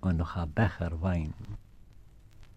und noch ein Becher Wein.